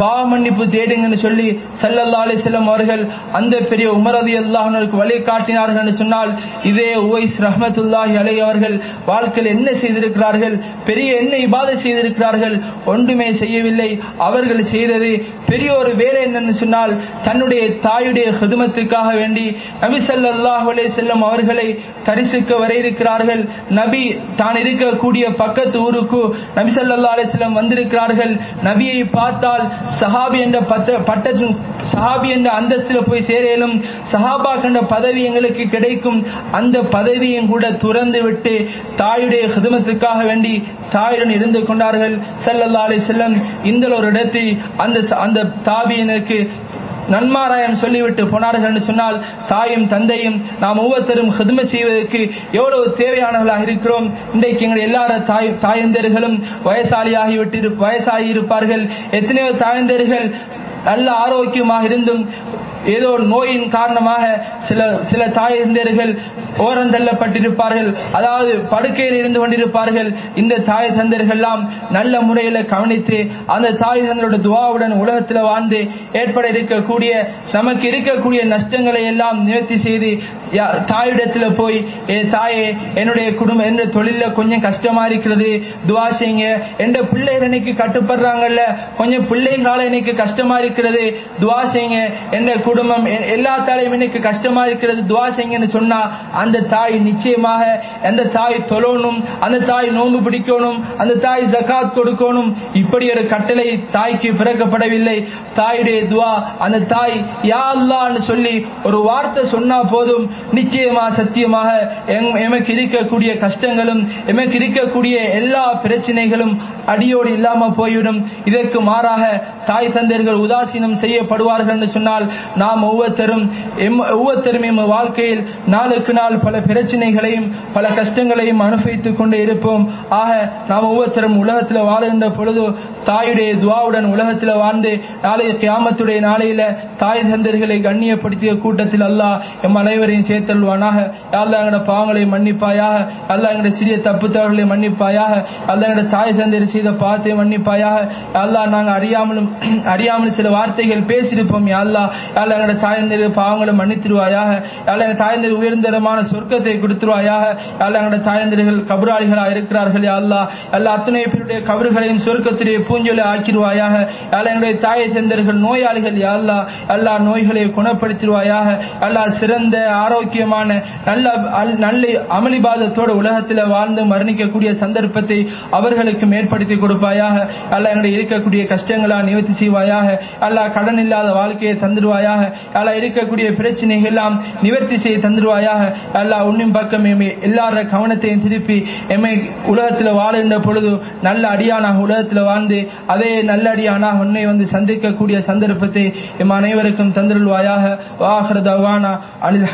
பாவ மன்னிப்பு தேடுங்கன்னு சொல்லி சல்லல்லா அலிஸ்லம் அவர்கள் அந்த பெரிய உமரதி அல்லாஹனுக்கு வழி காட்டினார்கள் என்று சொன்னால் இதே உவைஸ் ரஹமத்துல்லாஹி அலை அவர்கள் வாழ்க்கையில் என்ன செய்திருக்கிறார்கள்? பெரிய என்ன இபாதை செய்திருக்கிறார்கள்? ஒன்றுமே செய்யவில்லை. அவர்கள் செய்தது பெரிய ஒரு வேலை என்னன்னு சொன்னால் தன்னுடைய தாயுடைய ஹிதுமத்துக்காக வேண்டி நபி சல்லாஹ் அலே செல்லம் அவர்களை தரிசிக்க வர இருக்கிறார்கள். நபி தான் இருக்கக்கூடிய பக்கத்து ஊருக்கு நபி சல்லா அலிஸ்லம் வந்திருக்கிறார்கள். நபியை பார்த்தால் சஹாபி என்ற பத்த பட்டத்தின் சஹாபி என்ற அந்தஸ்தில் போய் சேரலும் சஹாபா கண்ட பதவி எங்களுக்கு கிடைக்கும். அந்த பதவியும் கூட துறந்து விட்டு தாயுடைய ஹிதமத்துக்காக வேண்டி தாயுடன் இருந்து கொண்டார்கள். ஸல்லல்லாஹு அலைஹி வஸல்லம் இந்த ஒரு இடத்தில் அந்த அந்த தாபியினருக்கு நன்மாராயம் சொல்லிவிட்டு போனார்கள் என்று சொன்னால் தாயும் தந்தையும் நாம் ஒவ்வொருத்தரும் ஹிதுமை செய்வதற்கு எவ்வளவு தேவையானவர்களாக இருக்கிறோம். இன்றைக்கு எங்கள் எல்லார தாய் தாயந்தர்களும் வயசாளியாகிவிட்டு வயசாகி இருப்பார்கள் எத்தனையோ தாயந்தர்கள் நல்ல ஆரோக்கியமாக இருந்தும் ஏதோ ஒரு நோயின் காரணமாக சில சில தாயந்தர்கள் ஓரந்தள்ளப்பட்டிருப்பார்கள் அதாவது படுக்கையில் இருந்து கொண்டிருப்பார்கள். இந்த தாய் தந்தர்கள்லாம் நல்ல முறையில் கவனித்து அந்த தாய் தந்தரோட துவாவுடன் உலகத்தில் வாழ்ந்து ஏற்பட இருக்கக்கூடிய நமக்கு இருக்கக்கூடிய நஷ்டங்களை எல்லாம் நிவர்த்தி செய்து தாயிடத்துல போய் என் தாயே என்னுடைய குடும்பம் என்ற தொழில கொஞ்சம் கஷ்டமா இருக்கிறது. துவா செய்யுங்க. எந்த பிள்ளைகள் இன்னைக்கு கட்டுப்படுறாங்கல்ல? கொஞ்சம் பிள்ளைங்களால இன்னைக்கு கஷ்டமா இருக்கிறது. துவா செய்யுங்க. என்ற குடும்பம் எல்லா தாலையும் இன்னைக்கு கஷ்டமா இருக்கிறது துவா செய்யுங்கன்னு சொன்னா அந்த தாய் நிச்சயமாக அந்த தாய் தொழணும் அந்த தாய் நோன்பு பிடிக்கணும் அந்த தாய் ஜக்காத் கொடுக்கணும். இப்படி ஒரு கட்டளை தாய்க்கு பிறக்கப்படவில்லை. தாயுடைய துவா அந்த தாய் யா அல்லான்னு சொல்லி ஒரு வார்த்தை சொன்னா போதும். நிச்சயமா சத்தியமாக எமக்கு இருக்கக்கூடிய கஷ்டங்களும் எமக்கு இருக்கக்கூடிய எல்லா பிரச்சனைகளும் அடியோடு இல்லாம போய்விடும் இதற்கு மாறாக தாய் தந்தையர்கள் உதாசீனம் செய்யப்படுவார்கள் சொன்னால் நாம் ஒவ்வொருத்தரும் எம்- ஒவ்வொருத்தரும் எம் வாழ்க்கையில் நாளுக்கு நாள் பல பிரச்சனைகளையும் பல கஷ்டங்களையும் அனுபவித்துக் கொண்டு இருப்போம். ஆக நாம் ஒவ்வொருத்தரும் உலகத்தில் வாழுகின்ற பொழுது தாயுடைய துவாவுடன் உலகத்தில் வாழ்ந்து நாளைய கியாமத்துடைய நாளையில தாய் தந்தர்களை கண்ணியப்படுத்திய கூட்டத்தில் அல்லாஹ் எம் அனைவரையும் சேர்த்தல்வானாக அல்லா எங்கட பாவங்களை மன்னிப்பாயாக. அல்லா எங்கட சிறிய தப்பு தவறுகளை மன்னிப்பாயாக. அல்லா எங்கட தாய் தந்தர் செய்த பாவத்தை மன்னிப்பாயாக. அல்லா நாங்கள் அறியாமலும் அறியாமல் சில வார்த்தைகள் பேசியிருப்போம் யா அல்லா அல்லா எங்கட தாய் பாவங்களை மன்னித்திருவாயாக. அல்லா எங்க தாய் உயர்ந்தரமான சொர்க்கத்தை கொடுத்துருவாயாக. அல்லா தாயந்தர்கள் தாய் இருக்கிறார்கள் யா அல்லா அத்தனை பேருடைய கபறுகளையும் சொர்க்கத்திலே பூஞ்சொலி ஆக்கிடுவாயாக. அல்லா எங்களுடைய தாயை தந்தர்கள் நோயாளிகள் யாழ்லா எல்லா நோய்களையும் குணப்படுத்திடுவாயாக. அல்லா சிறந்த ஆரோக்கியமான நல்ல அல்- நல்ல அமளிபாதத்தோடு உலகத்தில் வாழ்ந்து மரணிக்கக்கூடிய சந்தர்ப்பத்தை அவர்களுக்கும் ஏற்படுத்தி கொடுப்பாயாக. அல்லா எங்களுடைய இருக்கக்கூடிய கஷ்டங்களா நிவர்த்தி செய்வாயாக. அல்லா கடன் இல்லாத வாழ்க்கையை தந்துடுவாயாக. அல்லா இருக்கக்கூடிய பிரச்சனைகள் எல்லாம் நிவர்த்தி செய்ய தந்துடுவாயாக. அல்லா உன்னின் பக்கம் எல்லார கவனத்தையும் திருப்பி எம்மை உலகத்தில் வாழுகின்ற பொழுது நல்ல அடியானாக உலகத்தில் வாழ்ந்து அதே நல்ல அடியானாக உன்னை வந்து சந்திக்கக்கூடிய சந்தர்ப்பத்தை எம் அனைவருக்கும் தந்திருவாயாக வாஹர் தவானா. அனில்